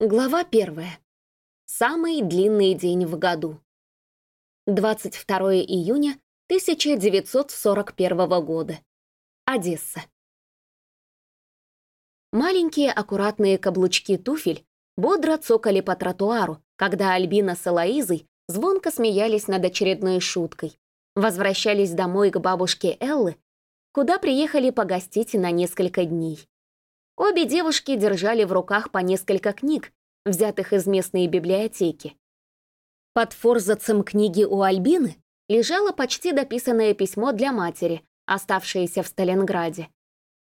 Глава первая. Самый длинный день в году. 22 июня 1941 года. Одесса. Маленькие аккуратные каблучки туфель бодро цокали по тротуару, когда Альбина с Элоизой звонко смеялись над очередной шуткой. Возвращались домой к бабушке Эллы, куда приехали погостить на несколько дней. Обе девушки держали в руках по несколько книг, взятых из местной библиотеки. Под форзацем книги у Альбины лежало почти дописанное письмо для матери, оставшееся в Сталинграде.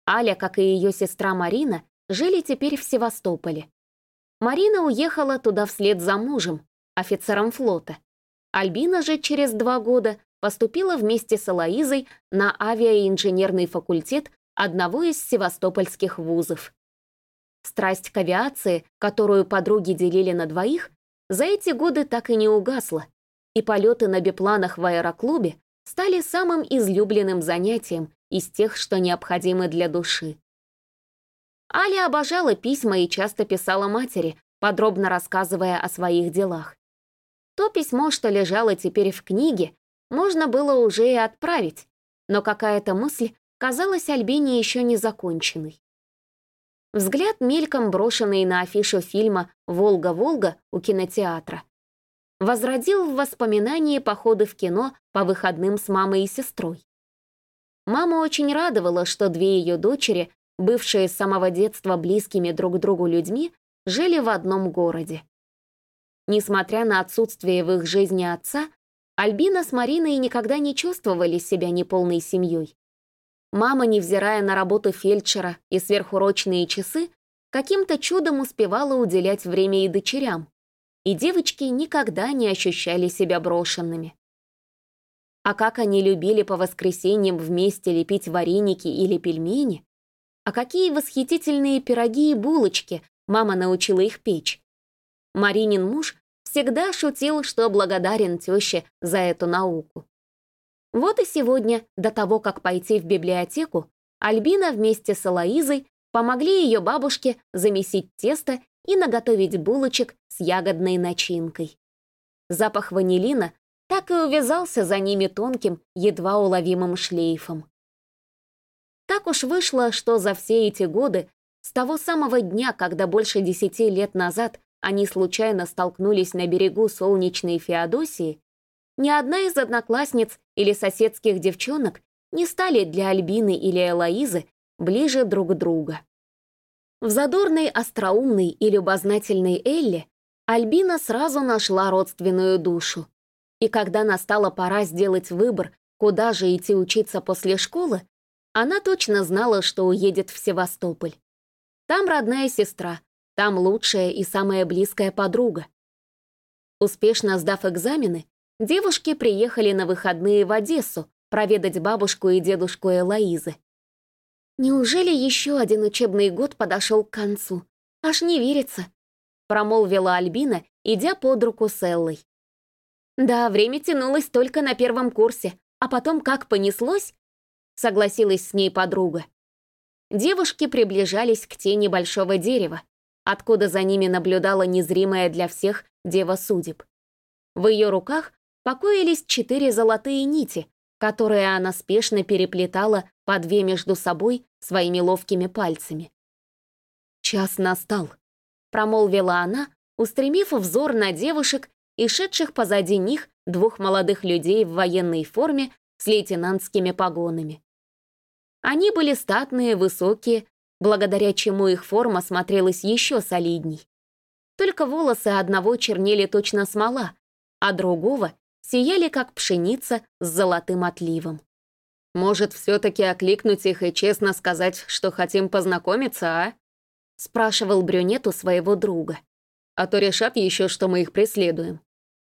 Аля, как и ее сестра Марина, жили теперь в Севастополе. Марина уехала туда вслед за мужем, офицером флота. Альбина же через два года поступила вместе с Алаизой на авиаинженерный факультет одного из севастопольских вузов. Страсть к авиации, которую подруги делили на двоих, за эти годы так и не угасла, и полеты на бипланах в аэроклубе стали самым излюбленным занятием из тех, что необходимы для души. Аля обожала письма и часто писала матери, подробно рассказывая о своих делах. То письмо, что лежало теперь в книге, можно было уже и отправить, но какая-то мысль казалась Альбине еще не законченной. Взгляд мельком брошенный на афишу фильма «Волга-Волга» у кинотеатра возродил в воспоминании походы в кино по выходным с мамой и сестрой. Мама очень радовала, что две ее дочери, бывшие с самого детства близкими друг другу людьми, жили в одном городе. Несмотря на отсутствие в их жизни отца, Альбина с Мариной никогда не чувствовали себя неполной семьей. Мама, невзирая на работу фельдшера и сверхурочные часы, каким-то чудом успевала уделять время и дочерям, и девочки никогда не ощущали себя брошенными. А как они любили по воскресеньям вместе лепить вареники или пельмени, а какие восхитительные пироги и булочки мама научила их печь. Маринин муж всегда шутил, что благодарен теще за эту науку. Вот и сегодня, до того, как пойти в библиотеку, Альбина вместе с Алоизой помогли ее бабушке замесить тесто и наготовить булочек с ягодной начинкой. Запах ванилина так и увязался за ними тонким, едва уловимым шлейфом. Так уж вышло, что за все эти годы, с того самого дня, когда больше десяти лет назад они случайно столкнулись на берегу солнечной Феодосии, ни одна из одноклассниц или соседских девчонок не стали для Альбины или Элоизы ближе друг друга. В задорной, остроумной и любознательной Элле Альбина сразу нашла родственную душу. И когда настала пора сделать выбор, куда же идти учиться после школы, она точно знала, что уедет в Севастополь. Там родная сестра, там лучшая и самая близкая подруга. Успешно сдав экзамены, девушки приехали на выходные в Одессу проведать бабушку и дедушку Элоизы. «Неужели еще один учебный год подошел к концу? Аж не верится», промолвила Альбина, идя под руку с Эллой. «Да, время тянулось только на первом курсе, а потом как понеслось?» согласилась с ней подруга. Девушки приближались к тени большого дерева, откуда за ними наблюдала незримая для всех дева судеб. В ее руках покоились четыре золотые нити, которые она спешно переплетала по две между собой своими ловкими пальцами. «Час настал», — промолвила она, устремив взор на девушек и шедших позади них двух молодых людей в военной форме с лейтенантскими погонами. Они были статные, высокие, благодаря чему их форма смотрелась еще солидней. Только волосы одного чернели точно смола, а другого сияли, как пшеница с золотым отливом. «Может, все-таки окликнуть их и честно сказать, что хотим познакомиться, а?» спрашивал брюнет у своего друга. «А то решат еще, что мы их преследуем.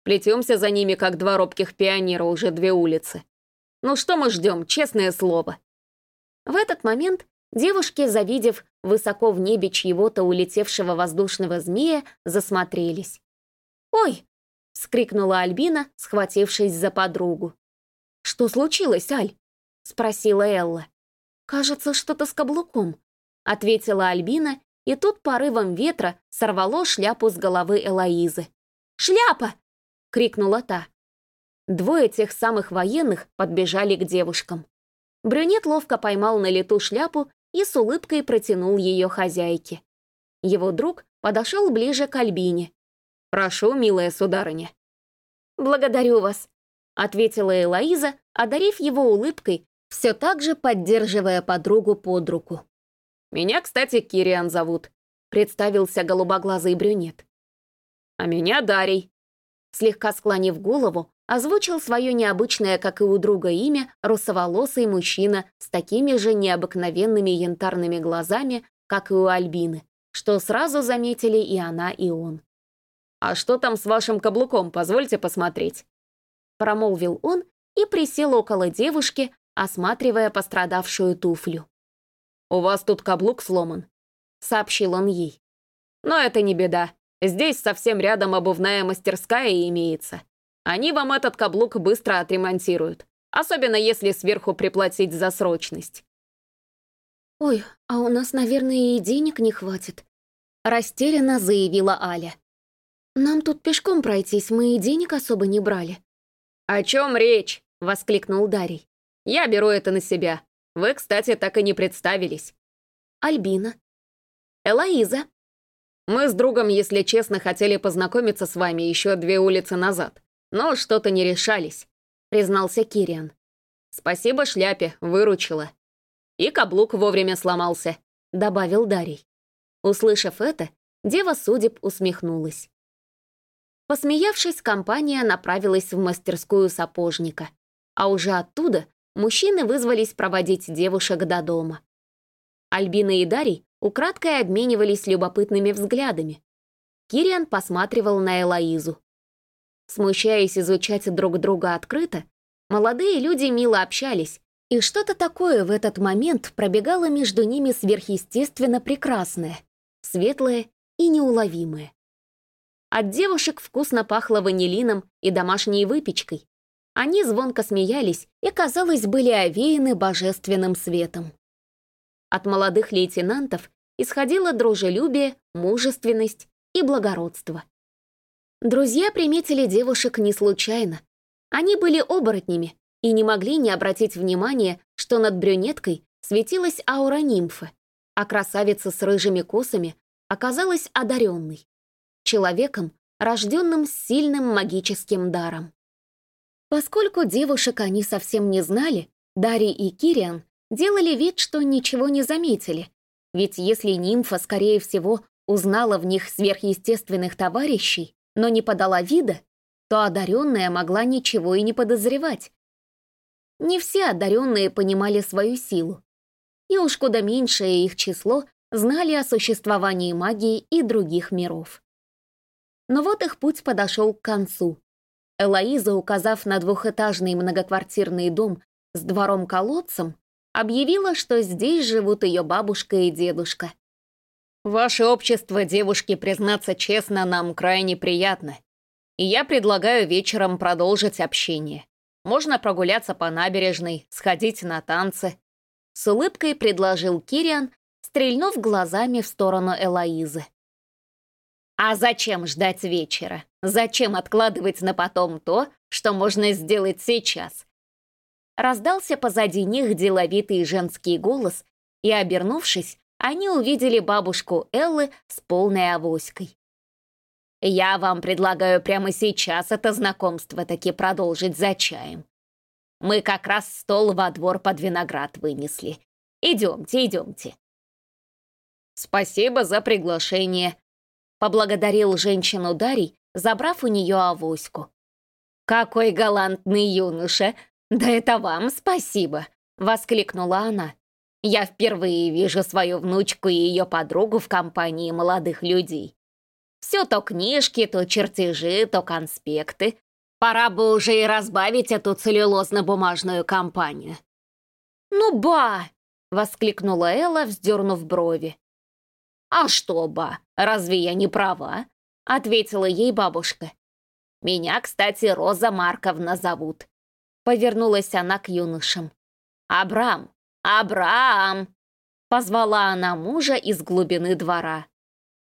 Плетемся за ними, как два робких пионера, уже две улицы. Ну что мы ждем, честное слово?» В этот момент девушки, завидев высоко в небе чьего-то улетевшего воздушного змея, засмотрелись. «Ой!» — вскрикнула Альбина, схватившись за подругу. «Что случилось, Аль?» — спросила Элла. «Кажется, что-то с каблуком», — ответила Альбина и тут порывом ветра сорвало шляпу с головы Элоизы. «Шляпа!» — крикнула та. Двое тех самых военных подбежали к девушкам. Брюнет ловко поймал на лету шляпу и с улыбкой протянул ее хозяйке. Его друг подошел ближе к Альбине. «Прошу, милая сударыня». «Благодарю вас», — ответила Элоиза, одарив его улыбкой, все так же поддерживая подругу под руку. «Меня, кстати, Кириан зовут», — представился голубоглазый брюнет. «А меня Дарий». Слегка склонив голову, озвучил свое необычное, как и у друга, имя русоволосый мужчина с такими же необыкновенными янтарными глазами, как и у Альбины, что сразу заметили и она, и он. «А что там с вашим каблуком, позвольте посмотреть?» Промолвил он и присел около девушки, осматривая пострадавшую туфлю. «У вас тут каблук сломан», — сообщил он ей. «Но это не беда. Здесь совсем рядом обувная мастерская имеется. Они вам этот каблук быстро отремонтируют, особенно если сверху приплатить за срочность». «Ой, а у нас, наверное, и денег не хватит», — растерянно заявила Аля. «Нам тут пешком пройтись, мы и денег особо не брали». «О чем речь?» — воскликнул Дарий. «Я беру это на себя. Вы, кстати, так и не представились». «Альбина». «Элоиза». «Мы с другом, если честно, хотели познакомиться с вами еще две улицы назад, но что-то не решались», — признался Кириан. «Спасибо шляпе, выручила». «И каблук вовремя сломался», — добавил Дарий. Услышав это, дева судеб усмехнулась. Посмеявшись, компания направилась в мастерскую сапожника, а уже оттуда мужчины вызвались проводить девушек до дома. Альбина и Дарий украдкой обменивались любопытными взглядами. Кириан посматривал на Элоизу. Смущаясь изучать друг друга открыто, молодые люди мило общались, и что-то такое в этот момент пробегало между ними сверхъестественно прекрасное, светлое и неуловимое. От девушек вкусно пахло ванилином и домашней выпечкой. Они звонко смеялись и, казалось, были овеяны божественным светом. От молодых лейтенантов исходило дружелюбие, мужественность и благородство. Друзья приметили девушек не случайно. Они были оборотнями и не могли не обратить внимания, что над брюнеткой светилась аура нимфы, а красавица с рыжими косами оказалась одаренной человеком, рожденным сильным магическим даром. Поскольку девушек они совсем не знали, Дарий и Кириан делали вид, что ничего не заметили, ведь если нимфа, скорее всего, узнала в них сверхъестественных товарищей, но не подала вида, то одаренная могла ничего и не подозревать. Не все одаренные понимали свою силу, и уж куда меньшее их число знали о существовании магии и других миров. Но вот их путь подошел к концу. Элоиза, указав на двухэтажный многоквартирный дом с двором-колодцем, объявила, что здесь живут ее бабушка и дедушка. «Ваше общество, девушки, признаться честно, нам крайне приятно. И я предлагаю вечером продолжить общение. Можно прогуляться по набережной, сходить на танцы». С улыбкой предложил Кириан, стрельнув глазами в сторону Элоизы. А зачем ждать вечера? Зачем откладывать на потом то, что можно сделать сейчас? Раздался позади них деловитый женский голос, и, обернувшись, они увидели бабушку Эллы с полной авоськой. «Я вам предлагаю прямо сейчас это знакомство таки продолжить за чаем. Мы как раз стол во двор под виноград вынесли. Идемте, идемте». «Спасибо за приглашение», Поблагодарил женщину Дарий, забрав у нее авоську. «Какой галантный юноша! Да это вам спасибо!» — воскликнула она. «Я впервые вижу свою внучку и ее подругу в компании молодых людей. Все то книжки, то чертежи, то конспекты. Пора бы уже и разбавить эту целлюлозно-бумажную компанию». «Ну ба!» — воскликнула Элла, вздернув брови. «А что, ба, разве я не права?» — ответила ей бабушка. «Меня, кстати, Роза Марковна зовут». Повернулась она к юношам. «Абрам! Абрам!» Позвала она мужа из глубины двора.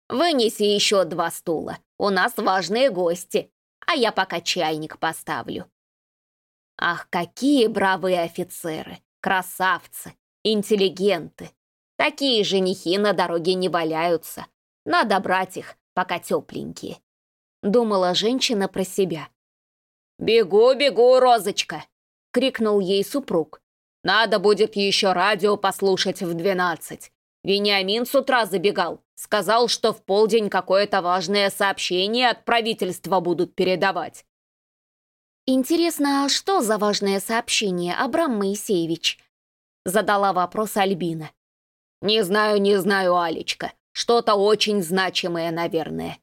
«Вынеси еще два стула, у нас важные гости, а я пока чайник поставлю». Ах, какие бравые офицеры, красавцы, интеллигенты. Такие женихи на дороге не валяются. Надо брать их, пока тепленькие. Думала женщина про себя. «Бегу, бегу, Розочка!» — крикнул ей супруг. «Надо будет еще радио послушать в двенадцать. Вениамин с утра забегал. Сказал, что в полдень какое-то важное сообщение от правительства будут передавать. «Интересно, а что за важное сообщение, Абрам Моисеевич?» Задала вопрос Альбина. «Не знаю, не знаю, Алечка. Что-то очень значимое, наверное».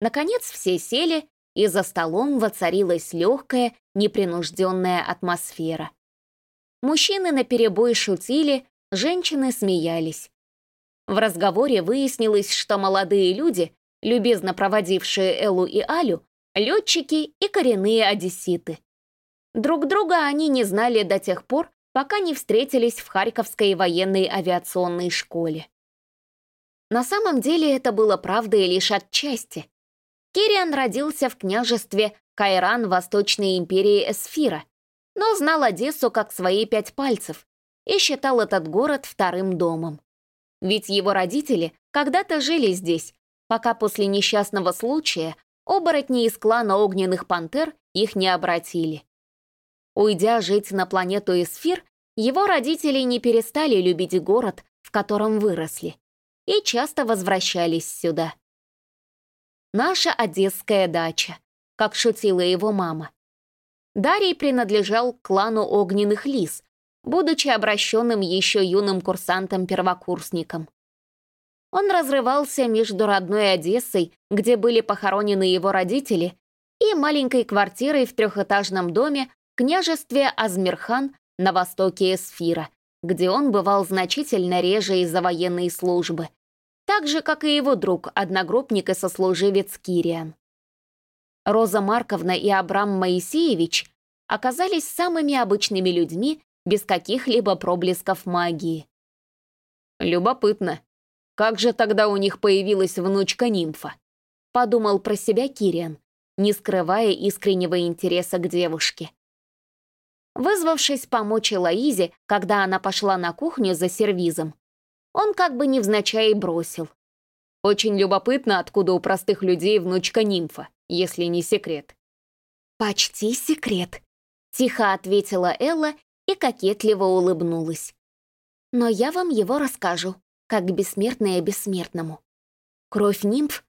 Наконец все сели, и за столом воцарилась легкая, непринужденная атмосфера. Мужчины наперебой шутили, женщины смеялись. В разговоре выяснилось, что молодые люди, любезно проводившие Эллу и Алю, летчики и коренные одесситы. Друг друга они не знали до тех пор, пока не встретились в Харьковской военной авиационной школе. На самом деле это было правдой лишь отчасти. Кириан родился в княжестве Кайран Восточной империи Эсфира, но знал Одессу как свои пять пальцев и считал этот город вторым домом. Ведь его родители когда-то жили здесь, пока после несчастного случая Оборотни из клана огненных пантер их не обратили. Уйдя жить на планету Эсфир, его родители не перестали любить город, в котором выросли, и часто возвращались сюда. «Наша одесская дача», как шутила его мама. Дарий принадлежал к клану огненных лис, будучи обращенным еще юным курсантом-первокурсником. Он разрывался между родной Одессой, где были похоронены его родители, и маленькой квартирой в трехэтажном доме в княжестве Азмирхан на востоке Эсфира, где он бывал значительно реже из-за военной службы, так же, как и его друг, одногруппник и сослуживец Кириан. Роза Марковна и Абрам Моисеевич оказались самыми обычными людьми без каких-либо проблесков магии. «Любопытно», как же тогда у них появилась внучка-нимфа? Подумал про себя Кириан, не скрывая искреннего интереса к девушке. Вызвавшись помочь Элоизе, когда она пошла на кухню за сервизом, он как бы невзначай бросил. Очень любопытно, откуда у простых людей внучка-нимфа, если не секрет. «Почти секрет», — тихо ответила Элла и кокетливо улыбнулась. «Но я вам его расскажу как бессмертное бессмертному. Кровь нимф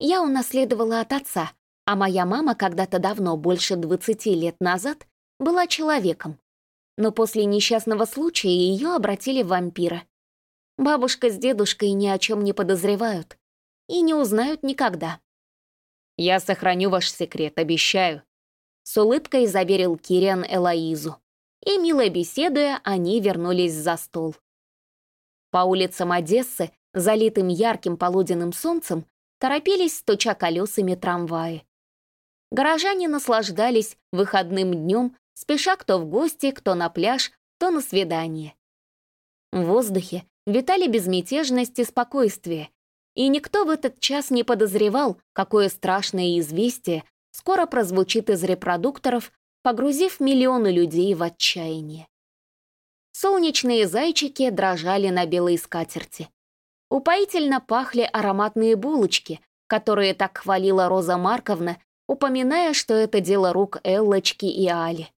я унаследовала от отца, а моя мама когда-то давно, больше 20 лет назад, была человеком. Но после несчастного случая ее обратили в вампира. Бабушка с дедушкой ни о чем не подозревают и не узнают никогда. «Я сохраню ваш секрет, обещаю», — с улыбкой заверил Кириан Элоизу. И, мило беседуя, они вернулись за стол. По улицам Одессы, залитым ярким полуденным солнцем, торопились, стуча колесами трамваи. Горожане наслаждались выходным днем, спеша кто в гости, кто на пляж, кто на свидание. В воздухе витали безмятежность и спокойствие, и никто в этот час не подозревал, какое страшное известие скоро прозвучит из репродукторов, погрузив миллионы людей в отчаяние. Солнечные зайчики дрожали на белой скатерти. Упоительно пахли ароматные булочки, которые так хвалила Роза Марковна, упоминая, что это дело рук Эллочки и Али.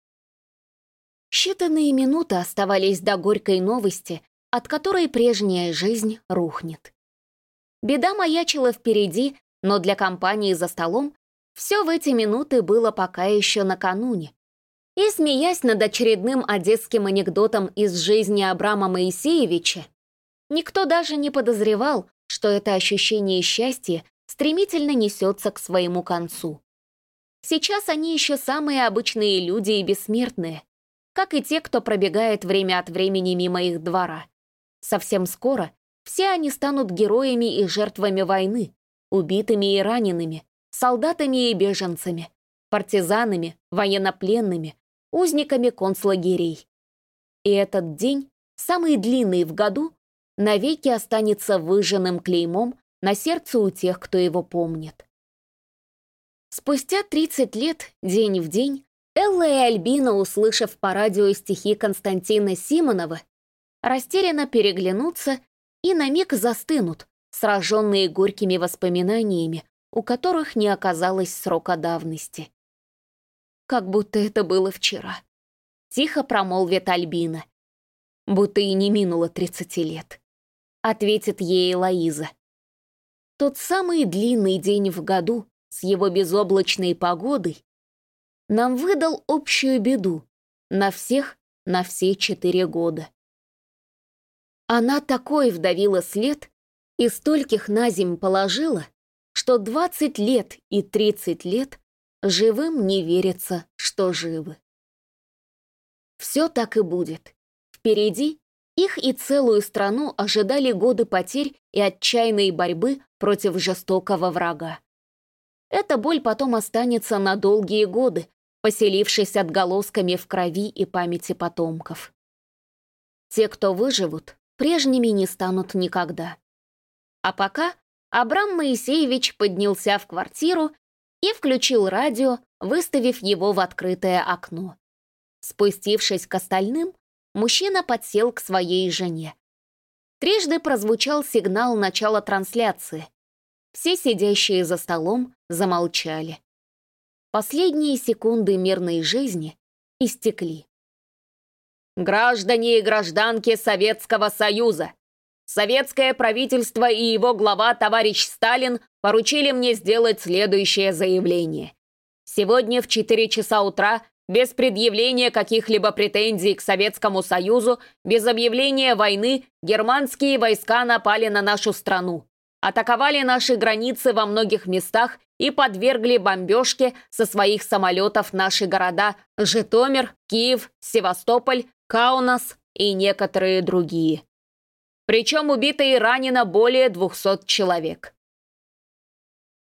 Считанные минуты оставались до горькой новости, от которой прежняя жизнь рухнет. Беда маячила впереди, но для компании за столом все в эти минуты было пока еще накануне. И, смеясь над очередным одесским анекдотом из жизни Абрама Моисеевича, никто даже не подозревал, что это ощущение счастья стремительно несется к своему концу. Сейчас они еще самые обычные люди и бессмертные, как и те, кто пробегает время от времени мимо их двора. Совсем скоро все они станут героями и жертвами войны, убитыми и ранеными, солдатами и беженцами, партизанами, военнопленными, узниками концлагерей. И этот день самый длинный в году, навеки останется выжженным клеймом на сердце у тех, кто его помнит. Спустя 30 лет, день в день, Элла и Альбина, услышав по радио стихи Константина Симонова, растерянно переглянутся и на миг застынут, сраженные горькими воспоминаниями, у которых не оказалось срока давности. Как будто это было вчера. Тихо промолвит Альбина. Будто и не минуло 30 лет. Ответит ей Лоиза. Тот самый длинный день в году с его безоблачной погодой нам выдал общую беду на всех на все четыре года. Она такой вдавила след и стольких на зим положила, что 20 лет и 30 лет живым не верится, что живы. Все так и будет. Впереди их и целую страну ожидали годы потерь и отчаянной борьбы против жестокого врага. Эта боль потом останется на долгие годы, поселившись отголосками в крови и памяти потомков. Те, кто выживут, прежними не станут никогда. А пока Абрам Моисеевич поднялся в квартиру и включил радио, выставив его в открытое окно. Спустившись к остальным, мужчина подсел к своей жене. Трижды прозвучал сигнал начала трансляции. Все сидящие за столом замолчали. Последние секунды мирной жизни истекли. Граждане и гражданки Советского Союза! Советское правительство и его глава товарищ Сталин поручили мне сделать следующее заявление. Сегодня в 4 часа утра, без предъявления каких-либо претензий к Советскому Союзу, без объявления войны, германские войска напали на нашу страну, атаковали наши границы во многих местах и подвергли бомбежке со своих самолетов наши города Житомир, Киев, Севастополь, Каунас и некоторые другие. Причем убито и ранено более 200 человек.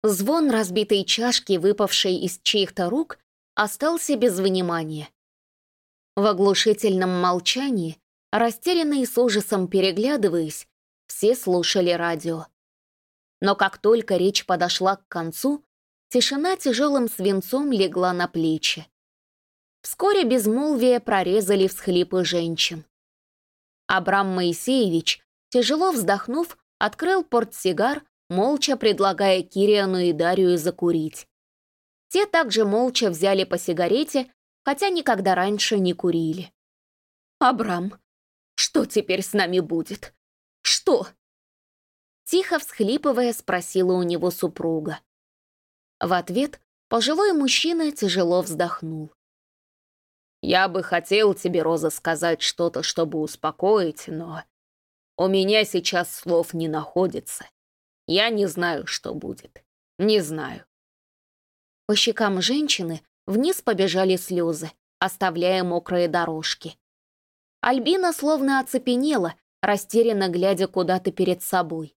Звон разбитой чашки, выпавшей из чьих-то рук, остался без внимания. В оглушительном молчании, растерянно и с ужасом переглядываясь, все слушали радио. Но как только речь подошла к концу, тишина тяжелым свинцом легла на плечи. Вскоре безмолвие прорезали всхлипы женщин. Абрам Моисеевич, тяжело вздохнув, открыл портсигар, молча предлагая Кириану и Дарию закурить. Те также молча взяли по сигарете, хотя никогда раньше не курили. «Абрам, что теперь с нами будет? Что?» Тихо всхлипывая, спросила у него супруга. В ответ пожилой мужчина тяжело вздохнул. Я бы хотел тебе, Роза, сказать что-то, чтобы успокоить, но... У меня сейчас слов не находится. Я не знаю, что будет. Не знаю. По щекам женщины вниз побежали слезы, оставляя мокрые дорожки. Альбина словно оцепенела, растерянно глядя куда-то перед собой.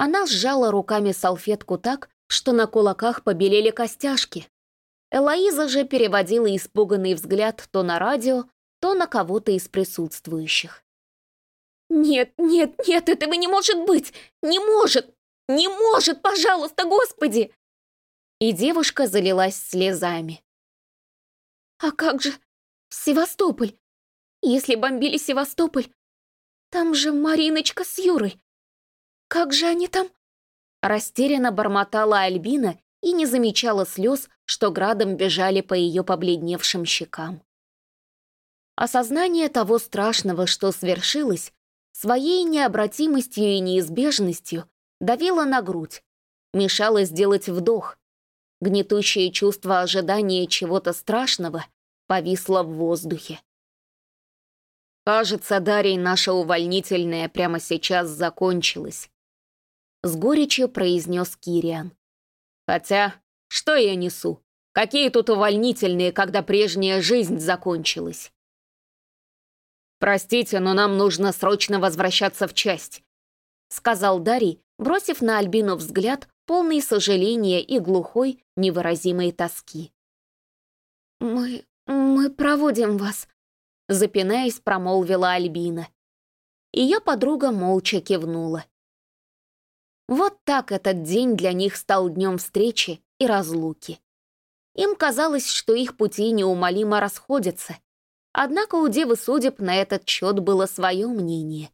Она сжала руками салфетку так, что на кулаках побелели костяшки, Элоиза же переводила испуганный взгляд то на радио, то на кого-то из присутствующих. «Нет, нет, нет, этого не может быть! Не может! Не может, пожалуйста, Господи!» И девушка залилась слезами. «А как же Севастополь? Если бомбили Севастополь, там же Мариночка с Юрой. Как же они там?» Растерянно бормотала Альбина и не замечала слез, что градом бежали по ее побледневшим щекам. Осознание того страшного, что свершилось, своей необратимостью и неизбежностью давило на грудь, мешало сделать вдох. Гнетущее чувство ожидания чего-то страшного повисло в воздухе. «Кажется, Дарий, наша увольнительная прямо сейчас закончилась», — с горечью произнес Кириан. Хотя, что я несу? Какие тут увольнительные, когда прежняя жизнь закончилась? «Простите, но нам нужно срочно возвращаться в часть», сказал Дарий, бросив на Альбину взгляд, полный сожаления и глухой, невыразимой тоски. «Мы... мы проводим вас», запинаясь, промолвила Альбина. Ее подруга молча кивнула. Вот так этот день для них стал днем встречи и разлуки. Им казалось, что их пути неумолимо расходятся. Однако у Девы Судеб на этот счет было свое мнение.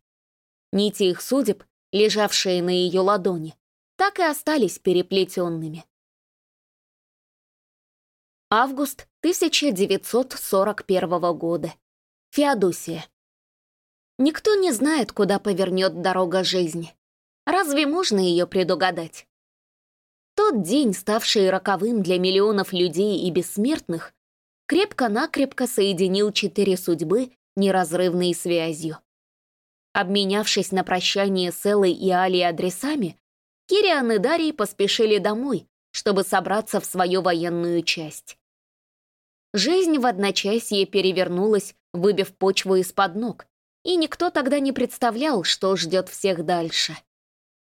Нити их судеб, лежавшие на ее ладони, так и остались переплетенными. Август 1941 года. Феодосия. Никто не знает, куда повернет дорога жизни. Разве можно ее предугадать? Тот день, ставший роковым для миллионов людей и бессмертных, крепко-накрепко соединил четыре судьбы неразрывной связью. Обменявшись на прощание с Эллой и Али адресами, Кириан и Дарий поспешили домой, чтобы собраться в свою военную часть. Жизнь в одночасье перевернулась, выбив почву из-под ног, и никто тогда не представлял, что ждет всех дальше.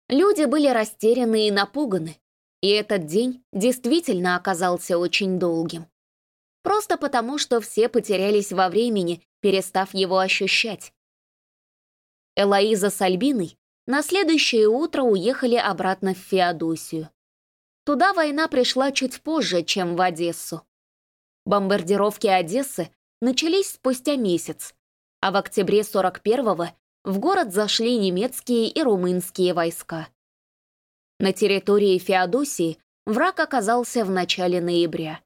Люди были растеряны и напуганы, и этот день действительно оказался очень долгим. Просто потому, что все потерялись во времени, перестав его ощущать. Элоиза с Альбиной на следующее утро уехали обратно в Феодосию. Туда война пришла чуть позже, чем в Одессу. Бомбардировки Одессы начались спустя месяц, а в октябре 41-го в город зашли немецкие и румынские войска. На территории Феодосии враг оказался в начале ноября.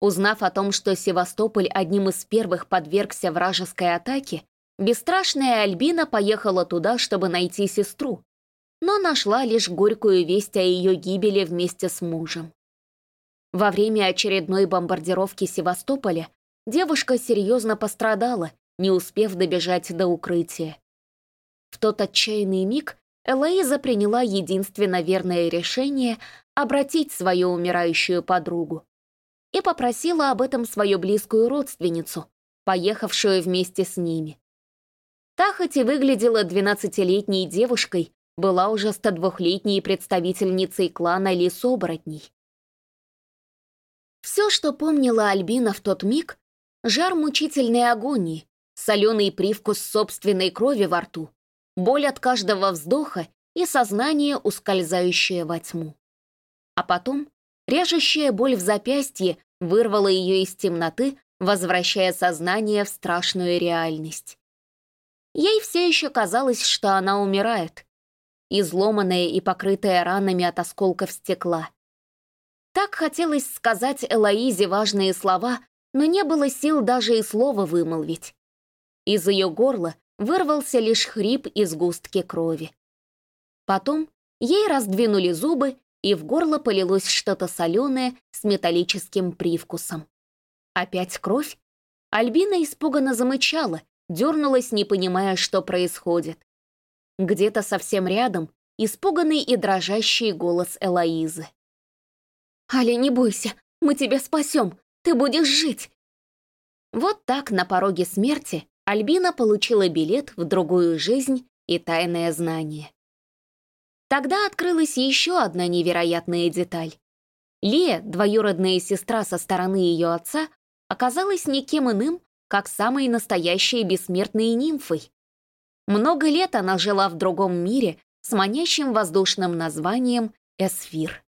Узнав о том, что Севастополь одним из первых подвергся вражеской атаке, бесстрашная Альбина поехала туда, чтобы найти сестру, но нашла лишь горькую весть о ее гибели вместе с мужем. Во время очередной бомбардировки Севастополя девушка серьезно пострадала, не успев добежать до укрытия. В тот отчаянный миг Элоиза приняла единственно верное решение обратить свою умирающую подругу и попросила об этом свою близкую родственницу, поехавшую вместе с ними. Та хоть и выглядела двенадцатилетней девушкой, была уже 102-летней представительницей клана лис-оборотней. Все, что помнила Альбина в тот миг, жар мучительной агонии, соленый привкус собственной крови во рту, боль от каждого вздоха и сознание, ускользающее во тьму. А потом режущая боль в запястье вырвала ее из темноты, возвращая сознание в страшную реальность. Ей все еще казалось, что она умирает, изломанная и покрытая ранами от осколков стекла. Так хотелось сказать Элоизе важные слова, но не было сил даже и слова вымолвить. Из ее горла вырвался лишь хрип и сгустки крови. Потом ей раздвинули зубы, и в горло полилось что-то соленое с металлическим привкусом. Опять кровь? Альбина испуганно замычала, дернулась, не понимая, что происходит. Где-то совсем рядом испуганный и дрожащий голос Элоизы. «Аля, не бойся, мы тебя спасем, ты будешь жить!» Вот так на пороге смерти Альбина получила билет в другую жизнь и тайное знание. Тогда открылась еще одна невероятная деталь. Лия, двоюродная сестра со стороны ее отца, оказалась никем иным, как самой настоящей бессмертной нимфой. Много лет она жила в другом мире с манящим воздушным названием Эсфир.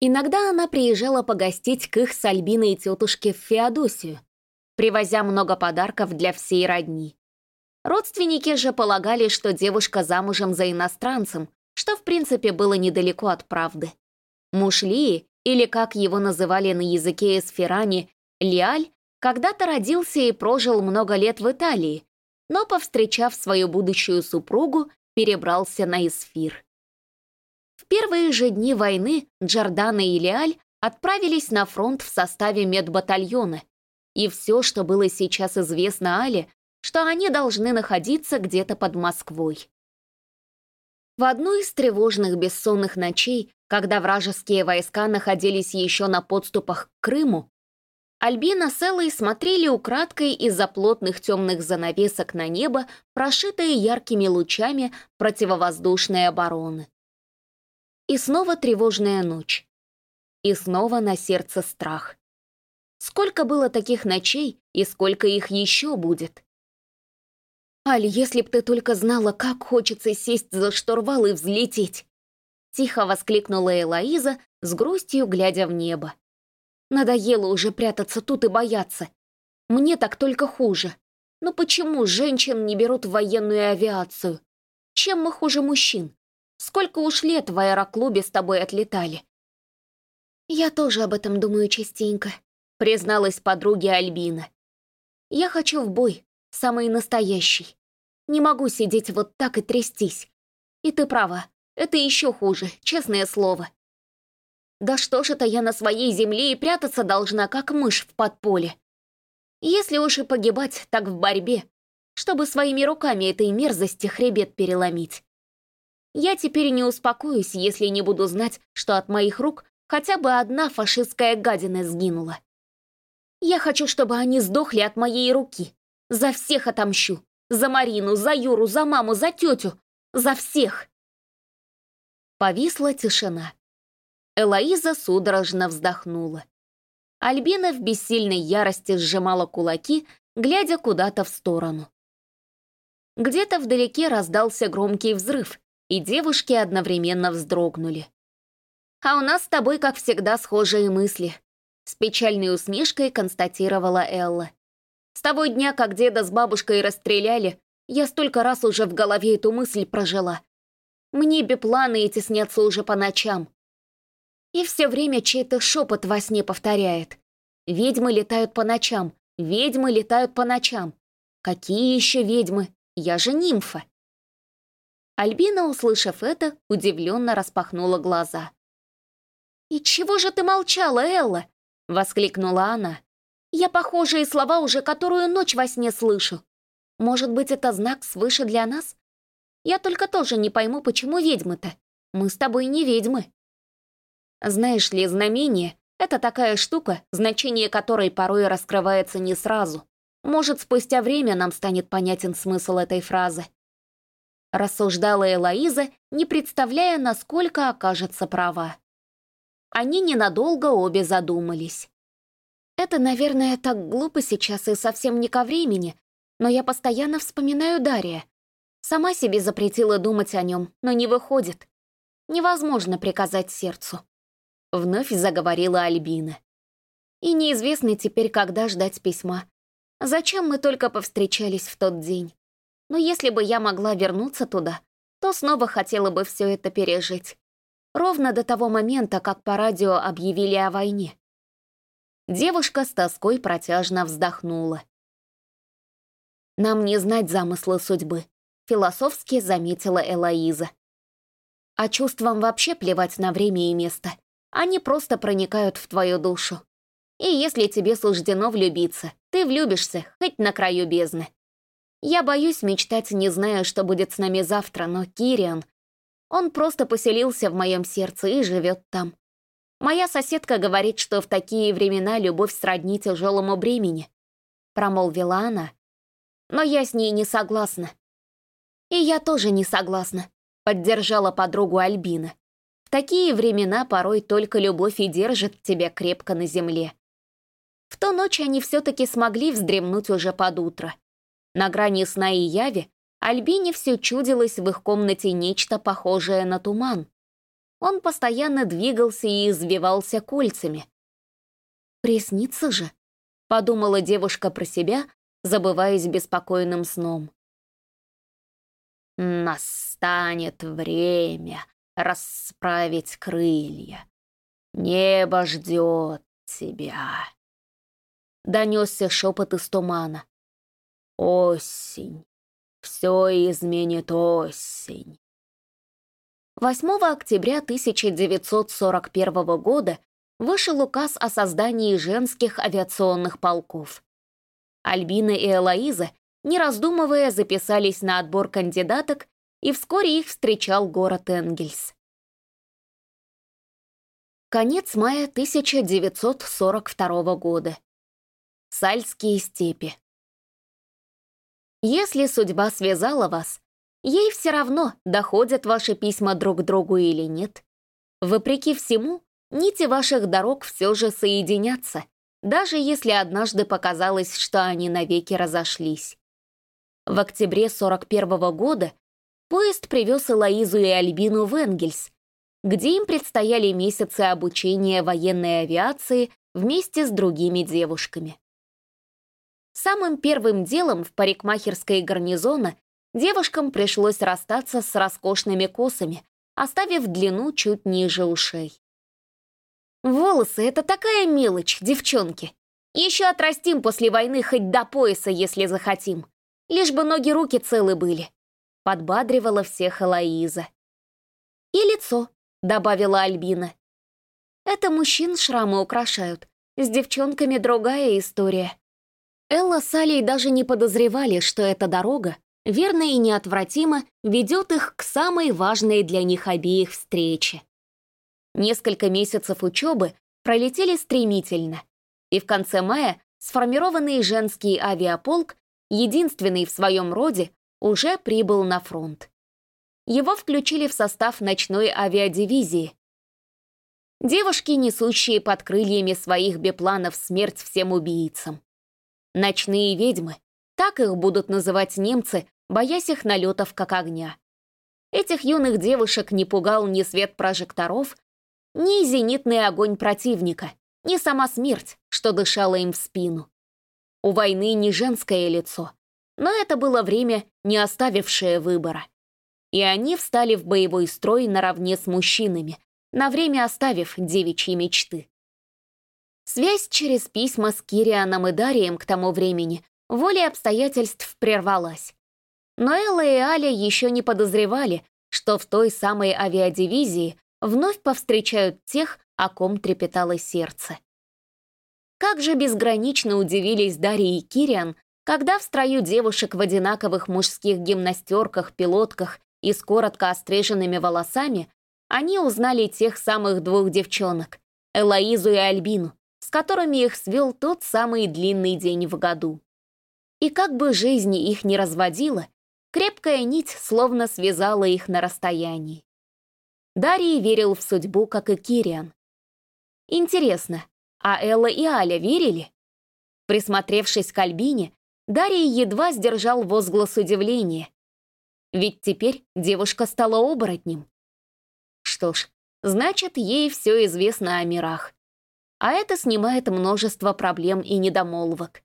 Иногда она приезжала погостить к их с Альбиной тетушке в Феодосию, привозя много подарков для всей родни. Родственники же полагали, что девушка замужем за иностранцем, что в принципе было недалеко от правды. Муж Лии, или как его называли на языке эсфирани, Лиаль, когда-то родился и прожил много лет в Италии, но, повстречав свою будущую супругу, перебрался на Эсфир. В первые же дни войны Джордана и Лиаль отправились на фронт в составе медбатальона, и все, что было сейчас известно Але, что они должны находиться где-то под Москвой. В одну из тревожных бессонных ночей, когда вражеские войска находились еще на подступах к Крыму, Альбина с Эллой смотрели украдкой из-за плотных темных занавесок на небо, прошитые яркими лучами противовоздушной обороны. И снова тревожная ночь. И снова на сердце страх. Сколько было таких ночей, и сколько их еще будет. «Аль, если б ты только знала, как хочется сесть за штурвал и взлететь!» Тихо воскликнула Элоиза, с грустью глядя в небо. «Надоело уже прятаться тут и бояться. Мне так только хуже. Но почему женщин не берут в военную авиацию? Чем мы хуже мужчин? Сколько уж лет в аэроклубе с тобой отлетали?» «Я тоже об этом думаю частенько», — призналась подруге Альбина. «Я хочу в бой, самый настоящий. Не могу сидеть вот так и трястись. И ты права, это еще хуже, честное слово. Да что ж это я на своей земле и прятаться должна, как мышь в подполе? Если уж и погибать, так в борьбе, чтобы своими руками этой мерзости хребет переломить. Я теперь не успокоюсь, если не буду знать, что от моих рук хотя бы одна фашистская гадина сгинула. Я хочу, чтобы они сдохли от моей руки. За всех отомщу. За Марину, за Юру, за маму, за тетю. За всех. Повисла тишина. Элоиза судорожно вздохнула. Альбина в бессильной ярости сжимала кулаки, глядя куда-то в сторону. Где-то вдалеке раздался громкий взрыв, и девушки одновременно вздрогнули. «А у нас с тобой, как всегда, схожие мысли», — с печальной усмешкой констатировала Элла. «С того дня, как деда с бабушкой расстреляли, я столько раз уже в голове эту мысль прожила. Мне бипланы эти снятся уже по ночам. И все время чей-то шепот во сне повторяет. Ведьмы летают по ночам, ведьмы летают по ночам. Какие еще ведьмы? Я же нимфа. Альбина, услышав это, удивленно распахнула глаза. «И чего же ты молчала, Элла?» — воскликнула она. «Я похожие слова уже которую ночь во сне слышу. Может быть, это знак свыше для нас? Я только тоже не пойму, почему ведьмы-то? Мы с тобой не ведьмы». Знаешь ли, знамение — это такая штука, значение которой порой раскрывается не сразу. Может, спустя время нам станет понятен смысл этой фразы. Рассуждала Элоиза, не представляя, насколько окажется права. Они ненадолго обе задумались. Это, наверное, так глупо сейчас и совсем не ко времени, но я постоянно вспоминаю Дария. Сама себе запретила думать о нем, но не выходит. Невозможно приказать сердцу. Вновь заговорила Альбина. И неизвестно теперь, когда ждать письма. Зачем мы только повстречались в тот день? Но если бы я могла вернуться туда, то снова хотела бы все это пережить. Ровно до того момента, как по радио объявили о войне. Девушка с тоской протяжно вздохнула. «Нам не знать замыслы судьбы», — философски заметила Элоиза. «А чувствам вообще плевать на время и место. Они просто проникают в твою душу. И если тебе суждено влюбиться, ты влюбишься, хоть на краю бездны. Я боюсь мечтать, не зная, что будет с нами завтра, но Кириан... Он просто поселился в моем сердце и живет там. Моя соседка говорит, что в такие времена любовь сродни тяжелому бремени. Промолвила она. Но я с ней не согласна. И я тоже не согласна, поддержала подругу Альбина. В такие времена порой только любовь и держит тебя крепко на земле. В ту ночь они все-таки смогли вздремнуть уже под утро. На грани сна и яви Альбине все чудилось в их комнате нечто похожее на туман. Он постоянно двигался и извивался кольцами. «Приснится же», — подумала девушка про себя, забываясь беспокойным сном. «Настанет время», расправить крылья. Небо ждет тебя. Донесся шепот из тумана. Осень. Все изменит осень. 8 октября 1941 года вышел указ о создании женских авиационных полков. Альбина и Элоиза, не раздумывая, записались на отбор кандидаток и вскоре их встречал город Энгельс. Конец мая 1942 года. Сальские степи. Если судьба связала вас, ей все равно, доходят ваши письма друг к другу или нет. Вопреки всему, нити ваших дорог все же соединятся, даже если однажды показалось, что они навеки разошлись. В октябре 41 -го года поезд привез Элоизу и Альбину в Энгельс, где им предстояли месяцы обучения военной авиации вместе с другими девушками. Самым первым делом в парикмахерской гарнизона девушкам пришлось расстаться с роскошными косами, оставив длину чуть ниже ушей. «Волосы — это такая мелочь, девчонки. Еще отрастим после войны хоть до пояса, если захотим. Лишь бы ноги-руки целы были», — подбадривала всех Элоиза. «И лицо», — добавила Альбина. «Это мужчин шрамы украшают. С девчонками другая история». Элла с Алей даже не подозревали, что эта дорога, верно и неотвратимо, ведет их к самой важной для них обеих встрече. Несколько месяцев учебы пролетели стремительно, и в конце мая сформированный женский авиаполк, единственный в своем роде, уже прибыл на фронт. Его включили в состав ночной авиадивизии. Девушки, несущие под крыльями своих бипланов смерть всем убийцам. Ночные ведьмы, так их будут называть немцы, боясь их налетов как огня. Этих юных девушек не пугал ни свет прожекторов, ни зенитный огонь противника, ни сама смерть, что дышала им в спину. У войны не женское лицо, но это было время, не оставившее выбора. И они встали в боевой строй наравне с мужчинами, на время оставив девичьи мечты. Связь через письма с Кирианом и Дарием к тому времени волей обстоятельств прервалась. Но Элла и Аля еще не подозревали, что в той самой авиадивизии вновь повстречают тех, о ком трепетало сердце. Как же безгранично удивились Дарья и Кириан, когда в строю девушек в одинаковых мужских гимнастерках, пилотках и с коротко остриженными волосами они узнали тех самых двух девчонок — Элоизу и Альбину, с которыми их свел тот самый длинный день в году. И как бы жизнь их не разводила, крепкая нить словно связала их на расстоянии. Дарий верил в судьбу, как и Кириан. Интересно, а Элла и Аля верили? Присмотревшись к Альбине, Дарий едва сдержал возглас удивления. Ведь теперь девушка стала оборотнем. Что ж, значит, ей все известно о мирах а это снимает множество проблем и недомолвок.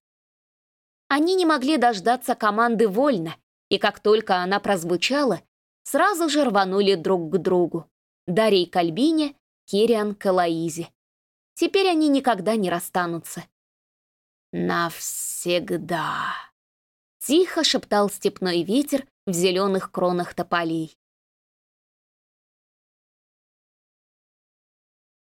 Они не могли дождаться команды «Вольно», и как только она прозвучала, сразу же рванули друг к другу. Дарий к Альбине, Кириан к Элоизе. Теперь они никогда не расстанутся. «Навсегда», — тихо шептал степной ветер в зеленых кронах тополей.